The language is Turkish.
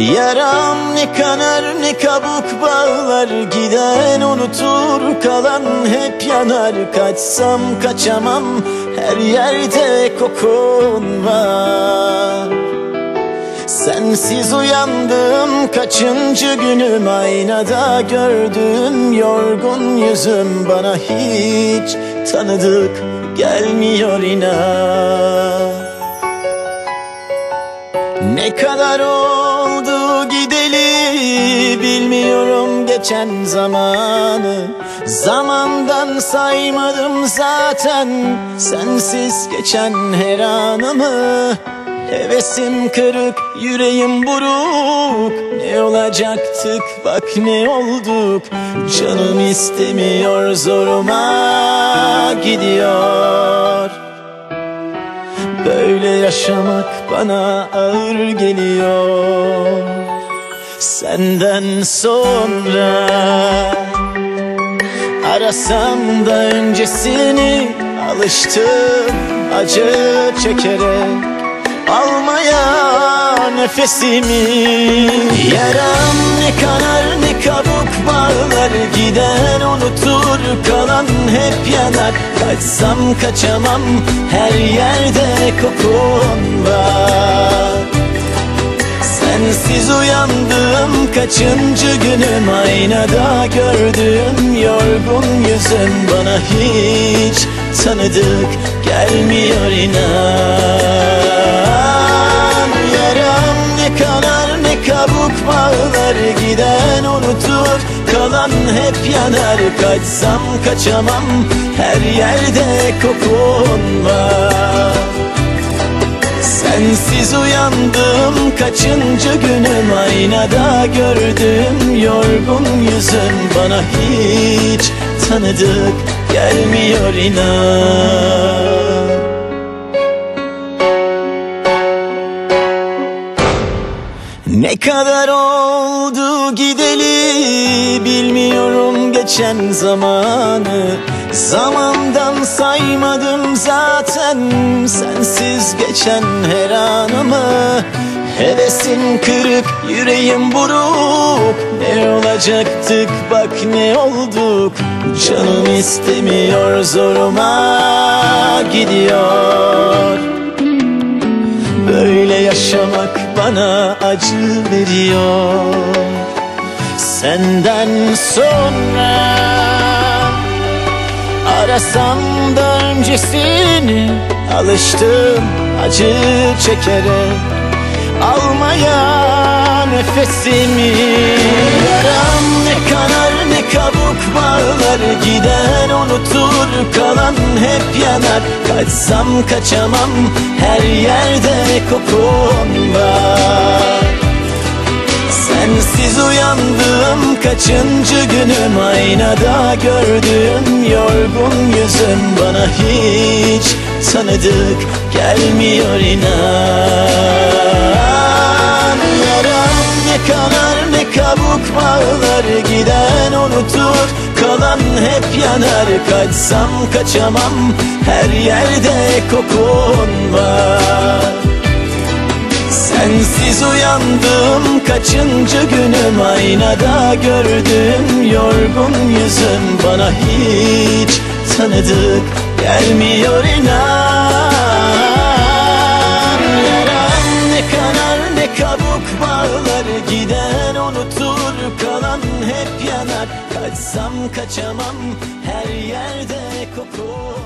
Yaram ne kanar ne kabuk bağlar Giden unutur kalan hep yanar. Kaçsam kaçamam her yerde kokun var Sensiz uyandım kaçıncı günüm? Aynada gördüm yorgun yüzüm Bana hiç tanıdık gelmiyor inan. Ne kadar oldu gideli Bilmiyorum geçen zamanı. Zamandan saymadım zaten Sensiz geçen her anımı. Hevesim kırık, yüreğim buruk. Ne olacaktık? Bak ne olduk. Canım istemiyor zoruma gidiyor. Böyle yaşamak bana ağır geliyor Senden sonra Arasam da öncesini alıştım acı çekerek. Almaya nefesimi. Yaram ne kanar ne kabuk bağlar Giden unutur kalan hep yanar. Kaçsam kaçamam her yerde kokun var Sensiz uyandım kaçıncı günüm? Aynada gördüğüm yorgun yüzüm. Bana hiç tanıdık gelmiyor inan. Yaram ne kanar ne kabuk bağlar Giden unutur. Kalan hep yanar Kaçsam kaçamam. Her yerde kokun var Sensiz uyandım kaçıncı günüm? Aynada gördüm yorgun yüzüm. Bana hiç tanıdık gelmiyor inan. Ne kadar oldu gideli bilmiyorum geçen zamanı. Zamandan saymadım zaten sensiz geçen her anımı Hevesim kırık yüreğim buruk. Ne olacaktık bak ne olduk. Canım istemiyor zoruma gidiyor. Böyle yaşamak bana acı veriyor. Senden sonra Arasam da öncesini Alıştım acı çekerek Almaya nefesimi. Yaram ne kanar ne kabuk bağlar Giden unutur kalan hep yanar. Kaçsam kaçamam her yerde kokun var Sensiz uyandım kaçıncı günüm? Aynada gördüğüm yorgun yüzüm Bana hiç tanıdık gelmiyor inan. Yaram ne kanar ne kabuk bağlar Giden unutur kalan hep yanar. Kaçsam kaçamam her yerde kokun var Sensiz uyandım kaçıncı günüm? Aynada gördüm yorgun yüzüm. Bana hiç tanıdık gelmiyor inan. Yaram ne kanar ne kabuk bağlar. Giden unutur kalan hep yanar. Kaçsam kaçamam her yerde kokun